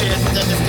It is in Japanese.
shit that the